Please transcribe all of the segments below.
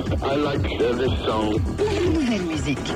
I like this song. Nouvelle musique.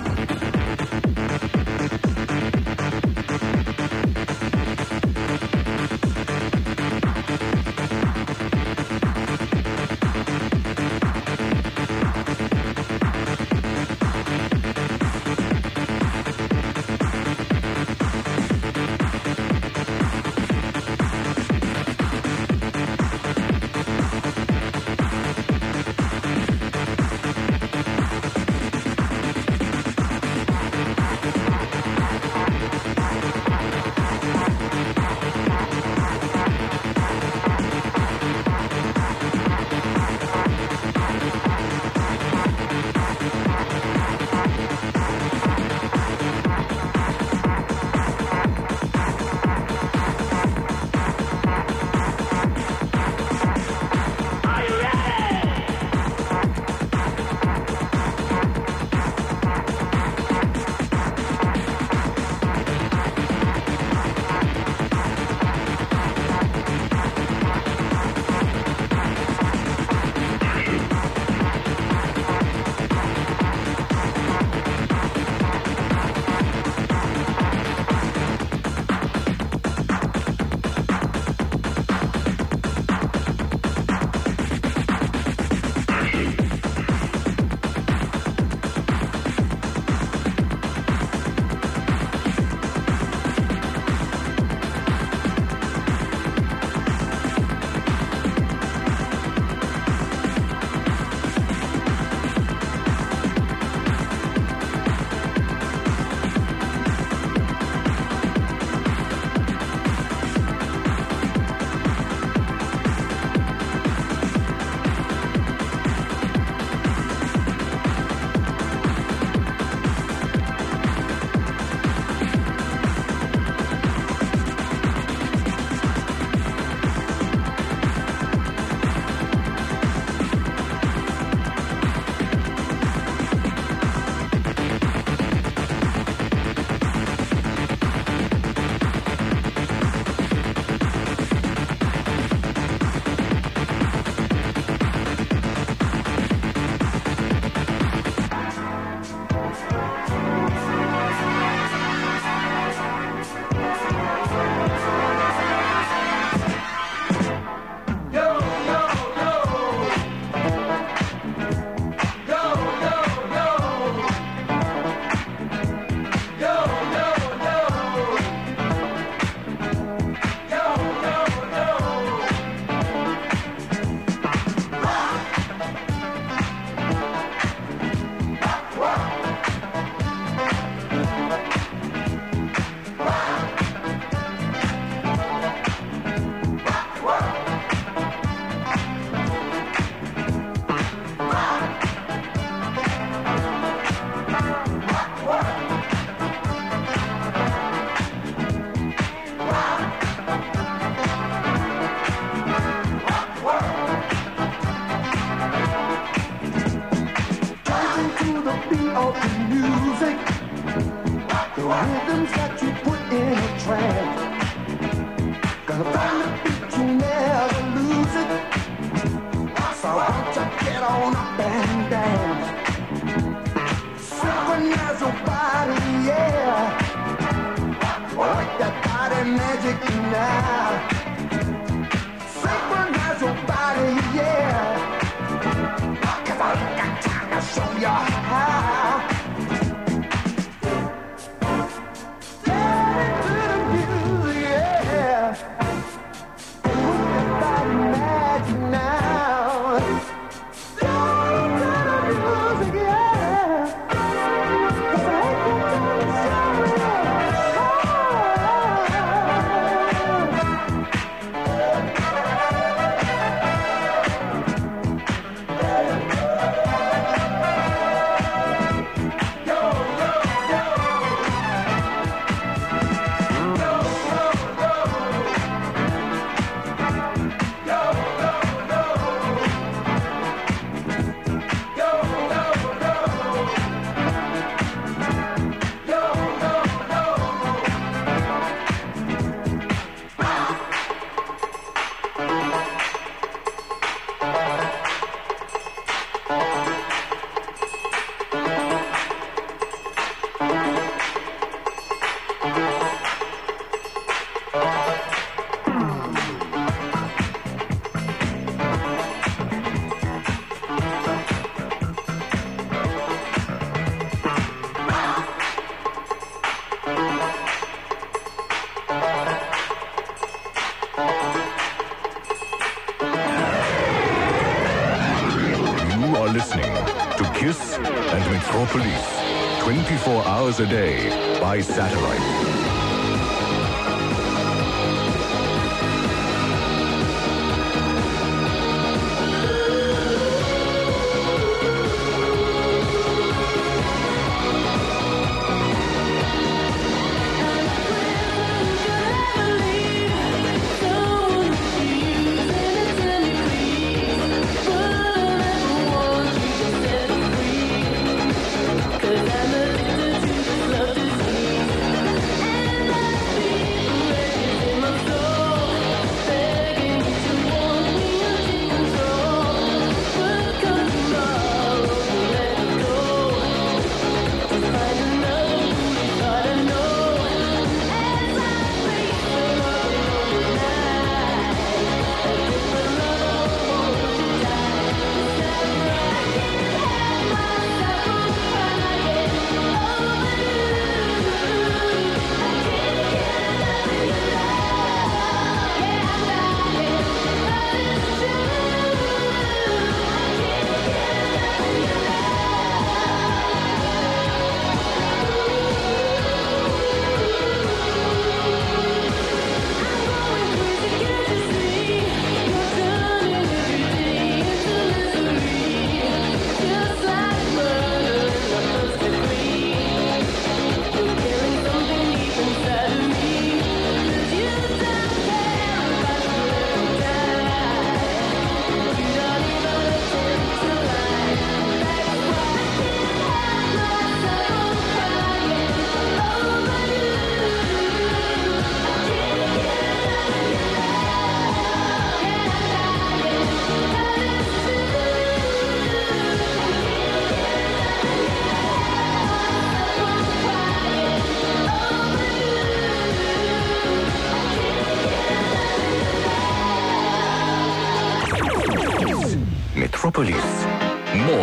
magic tonight.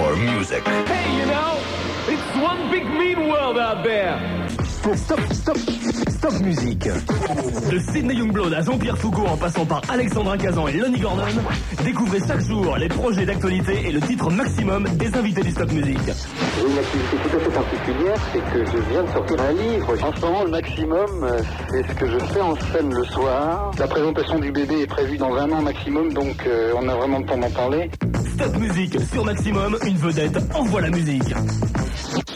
More music. Hey, you know, it's one big mean world out there. Stop, stop, stop musique. De Sidney Youngblood à Jean-Pierre Foucault en passant par Alexandra Kazan et Lonnie Gordon, découvrez chaque jour les projets d'actualité et le titre maximum des invités du Stop Music. Une activité tout à fait particulière, c'est que je viens de sortir un livre. En ce moment, le maximum, euh, c'est ce que je fais en scène le soir. La présentation du bébé est prévue dans un an maximum, donc euh, on a vraiment le temps d'en parler. Stop Music sur Maximum, une vedette envoie la musique.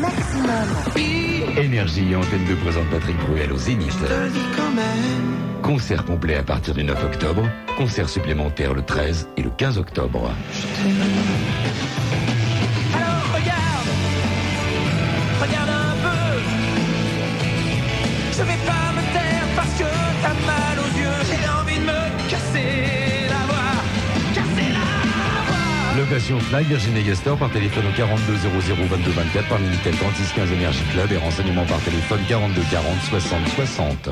Maximum. Énergie antenne de présente Patrick Bruel au Zénith. Concert complet à partir du 9 octobre, concert supplémentaire le 13 et le 15 octobre. Je Location Fly, Virginie Gastor par téléphone au 42 00 22 24 par Minitel 36 15 Énergie Club et renseignements par téléphone 42 40 60 60.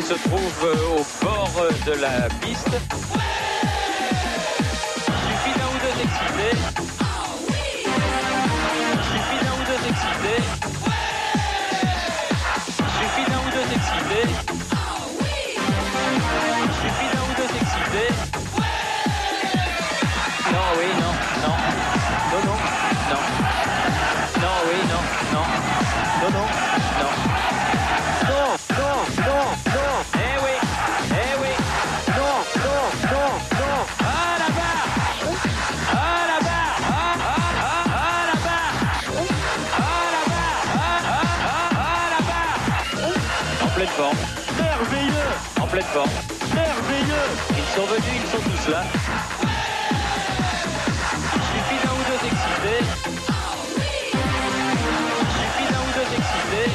Qui se trouve euh, au bord euh, de la piste. Forme. Merveilleux En pleine forme. Merveilleux Ils sont venus, ils sont tous là. Suffit d'un ou deux excités. Suffit d'un ou deux excités.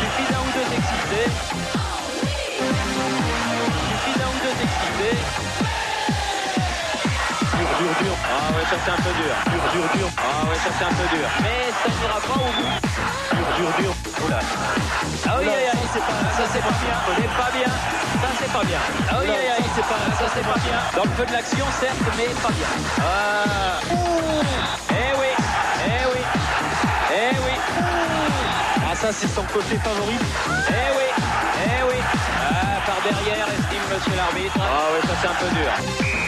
Suffit d'un ou deux excités. Suffit d'un ou deux excités. Dur, dur, dur. Ah ouais, ça c'est un peu dur. Dur, dur, dur. Ah ouais, ça c'est un peu dur. Mais ça n'ira pas au bout. Dur, dur, dur. Ah oui, aïe, aïe, c'est pas, ça c'est pas bien. C'est pas bien. Ça c'est pas bien. Ah oui, aïe, aïe, c'est pas, ça c'est pas bien. Dans le feu de l'action, certes, mais pas bien. Ah. Eh oui, eh oui, eh oui. Ah ça c'est son côté favori. Eh oui, eh oui. Ah, par derrière, estime monsieur l'arbitre. Ah oui, ça c'est un peu dur.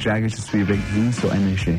Jagged to Sweebeck sind so eine Sche.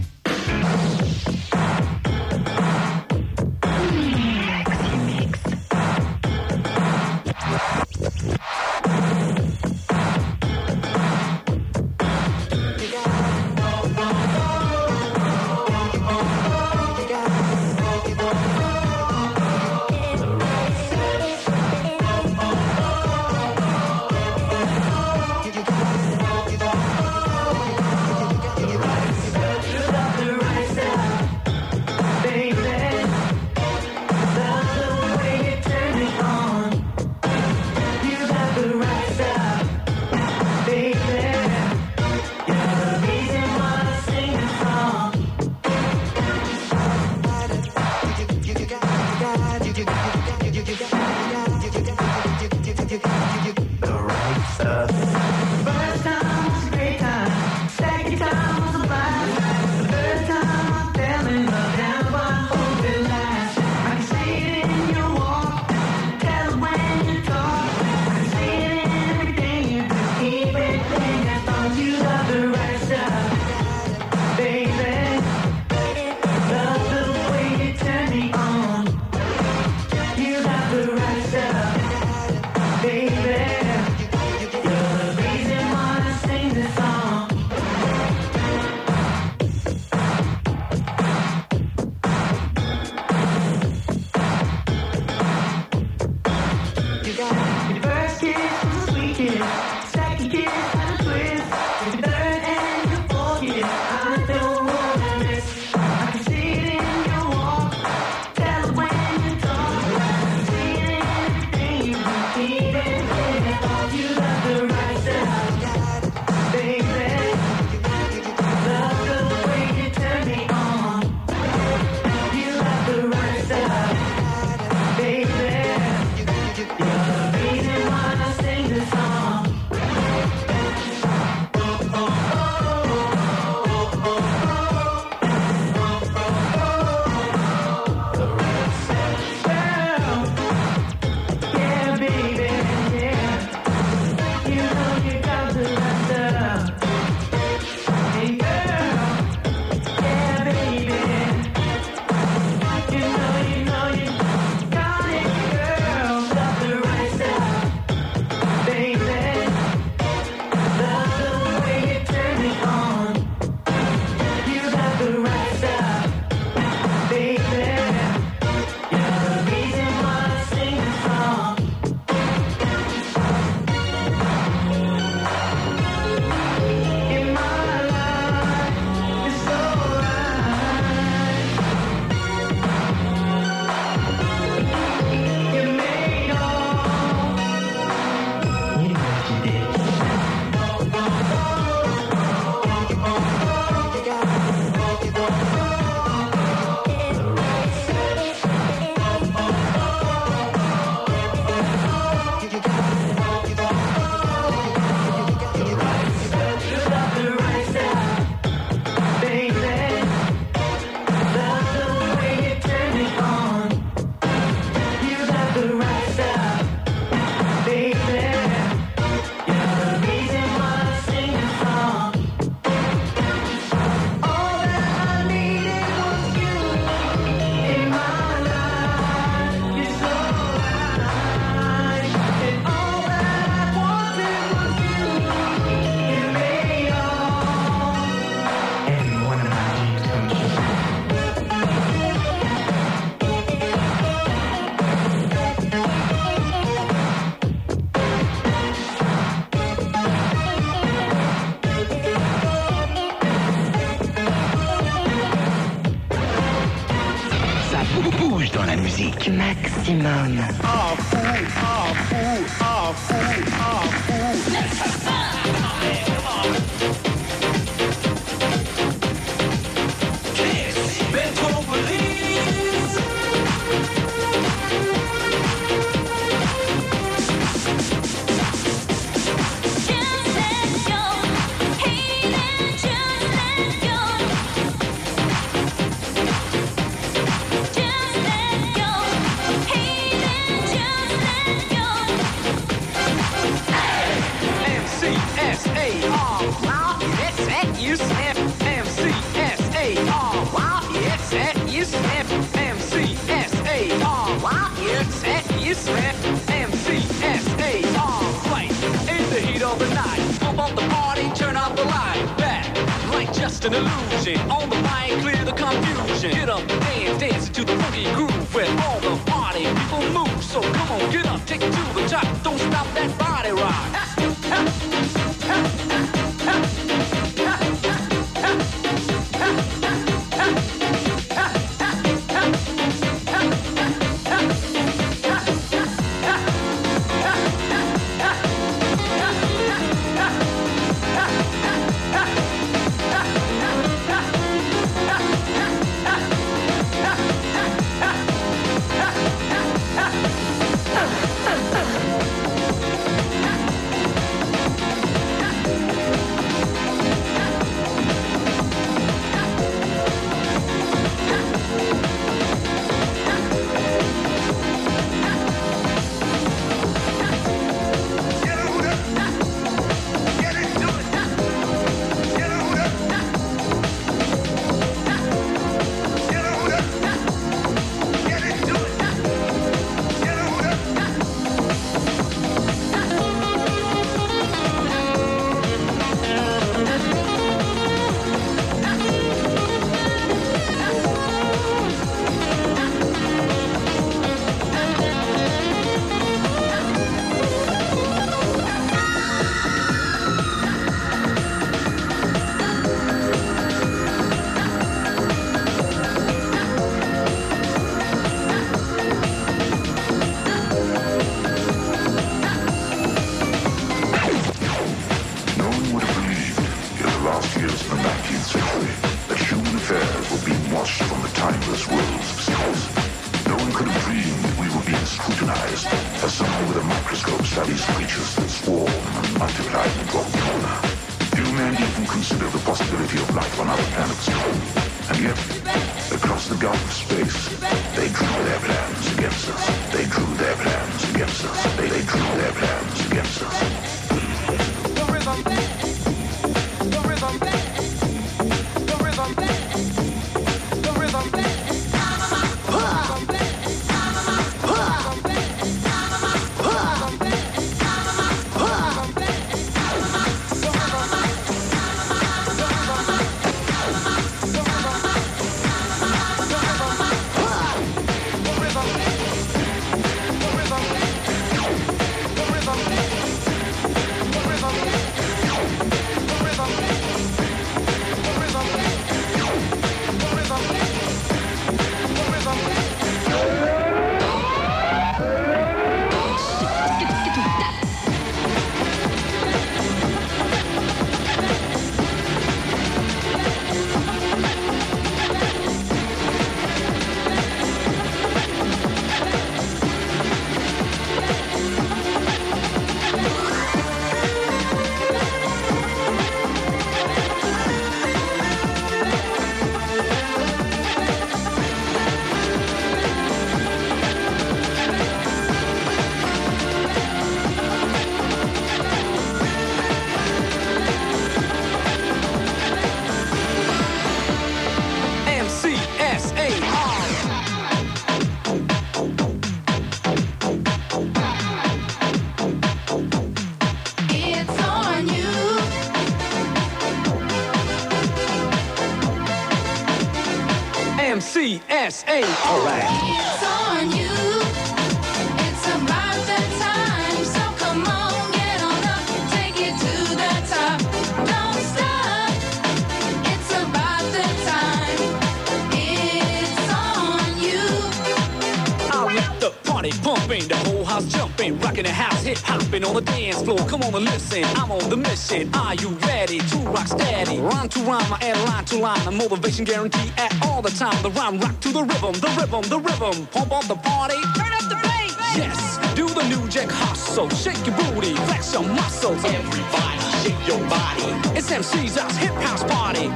On. Are you ready to rock steady? Rhyme to rhyme, I add line to line. A motivation guarantee at all the time. The rhyme rock to the rhythm, the rhythm, the rhythm. Pump up the party. Turn up the bass. Yes, do the new jack hustle. Shake your booty, flex your muscles. Everybody, shake your body. It's MC's house, hip house party.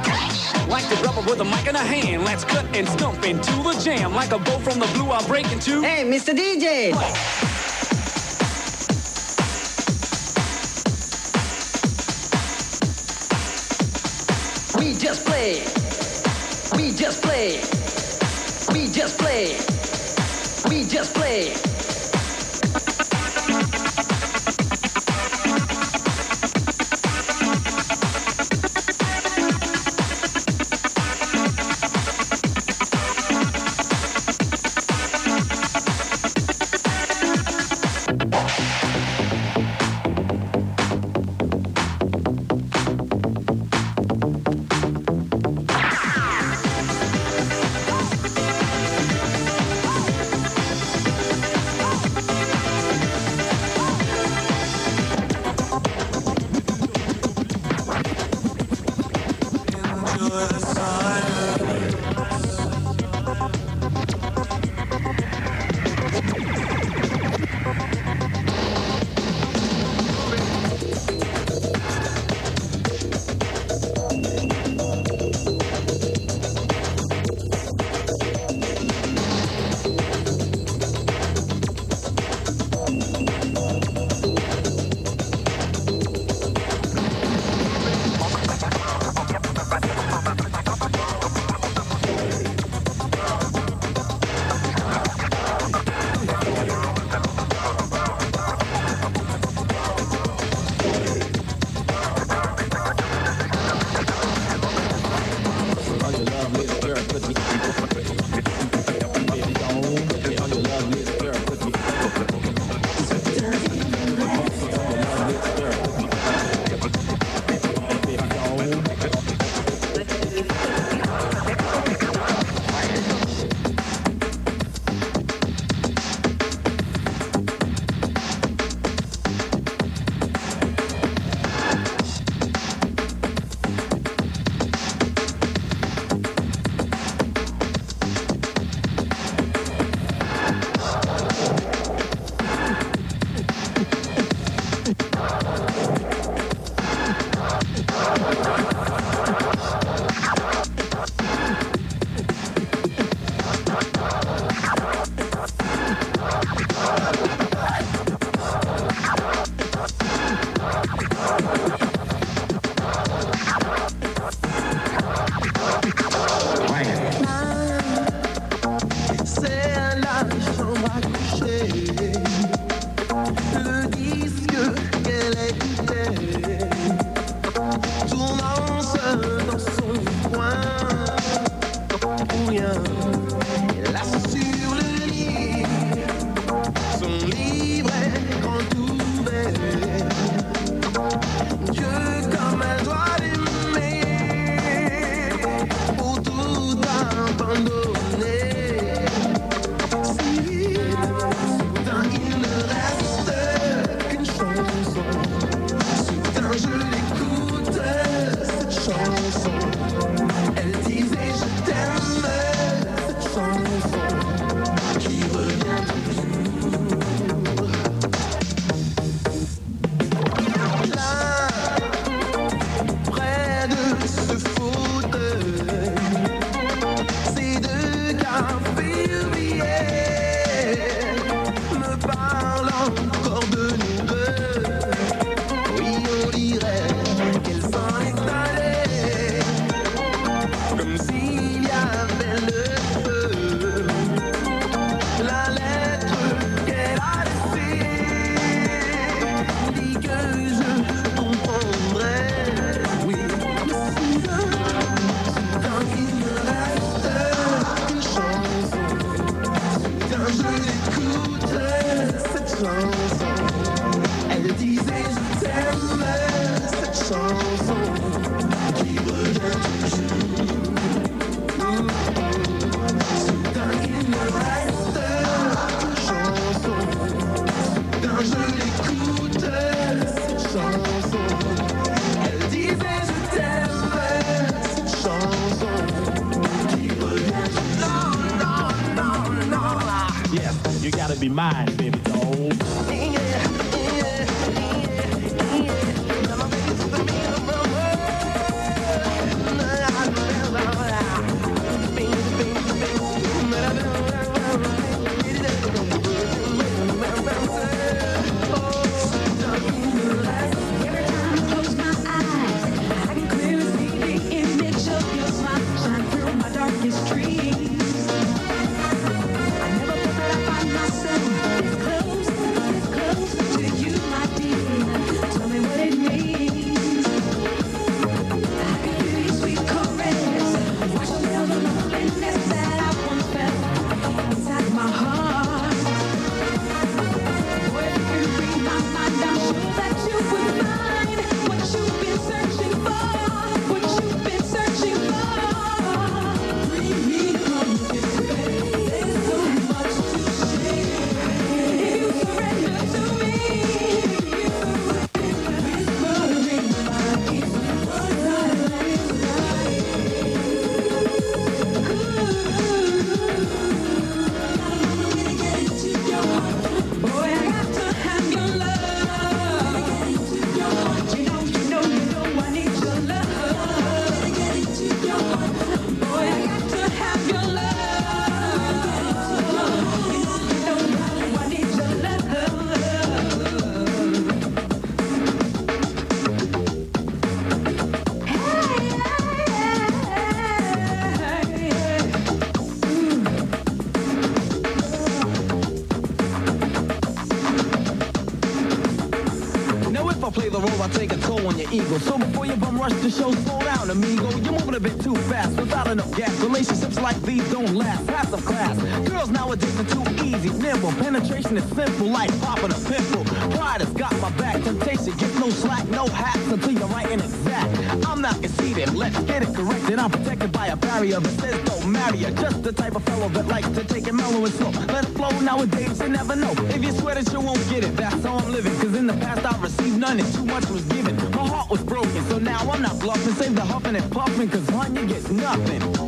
Like the rubber with a mic in a hand. Let's cut and stump into the jam. Like a bow from the blue, I'll break into. Hey, Mr. DJ! We just play. We just play. We just play. We just play. The show, slow down, amigo. You're moving a bit too fast without enough gas. Relationships like these don't last. Pass of class. Girls nowadays are too easy, nimble. Penetration is simple, like popping a pimple. Pride has got my back. Temptation, get no slack, no hats until you're right and exact. I'm not conceited, let's get it corrected. I'm protected by a barrier that says don't marry her. Just the type of fellow that likes to take it mellow and slow. Let it flow nowadays, you never know. If you swear that you won't get it, that's how I'm living. Cause in the past I've received none and too much was given. Heart was broken, so now I'm not bluffing. Save the huffing and puffing, cause hun, you get nothing.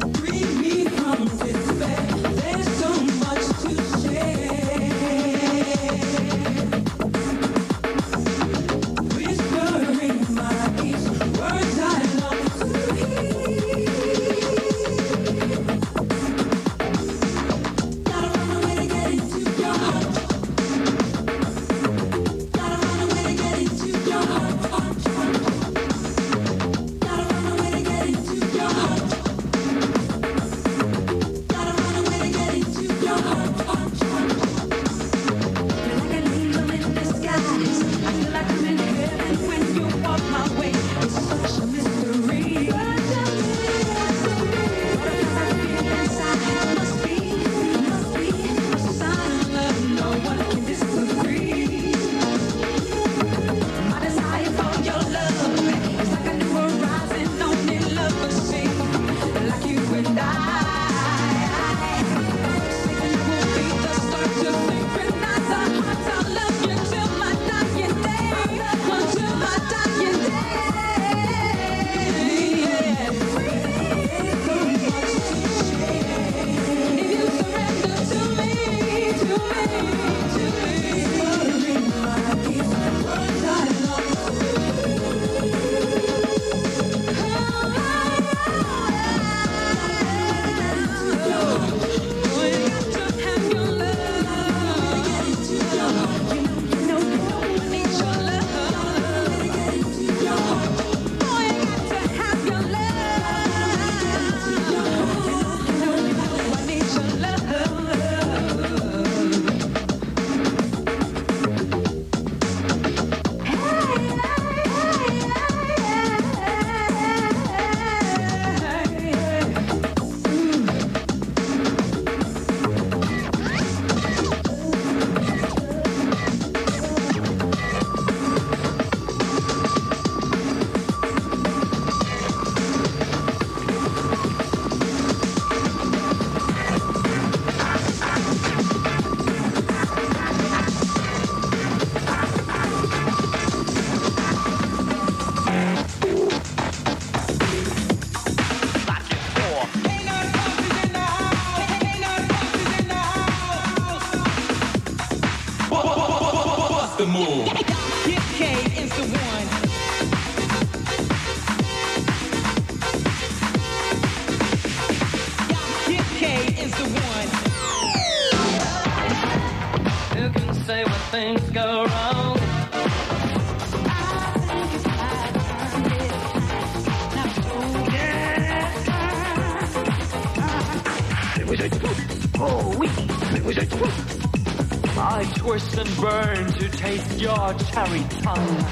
I twist and burn to taste your cherry tongue.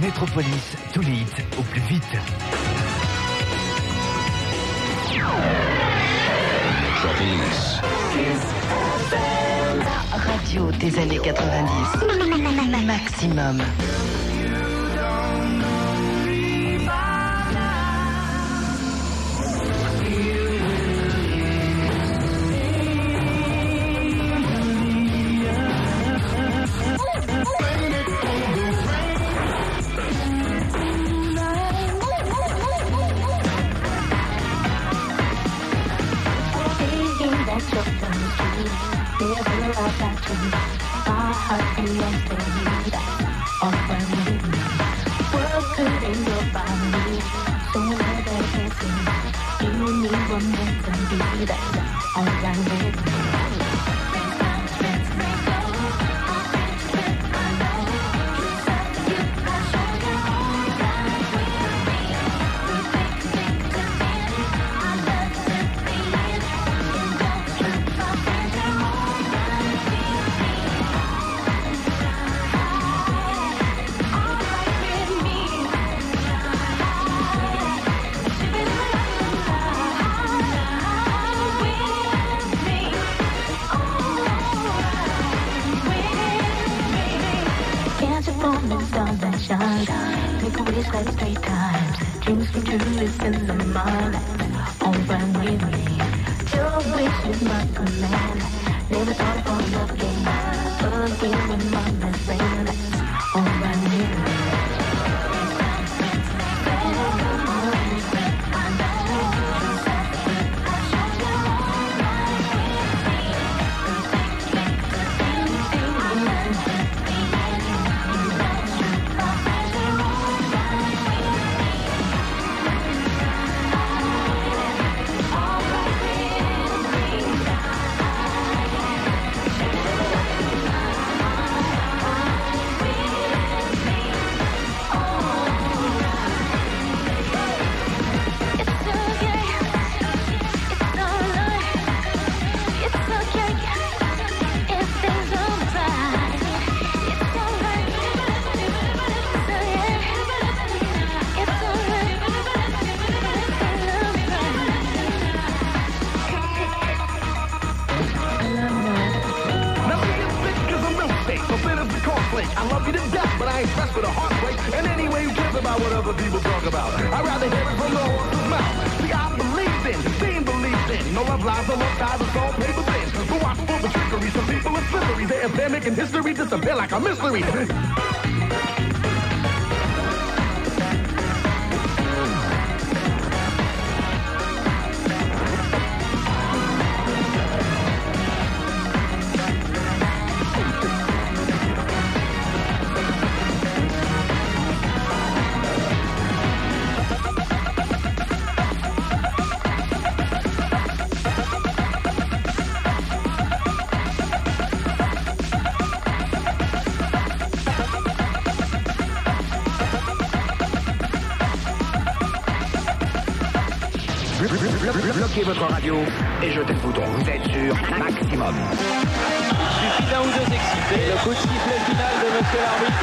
Metropolis, tous les hits au plus vite. Metropolis. Radio des années 90. Maximum. votre radio et jetez le bouton. Vous êtes sur maximum. Il suffit d'un ou deux excités. Le coup de sifflet final de M. l'arbitre.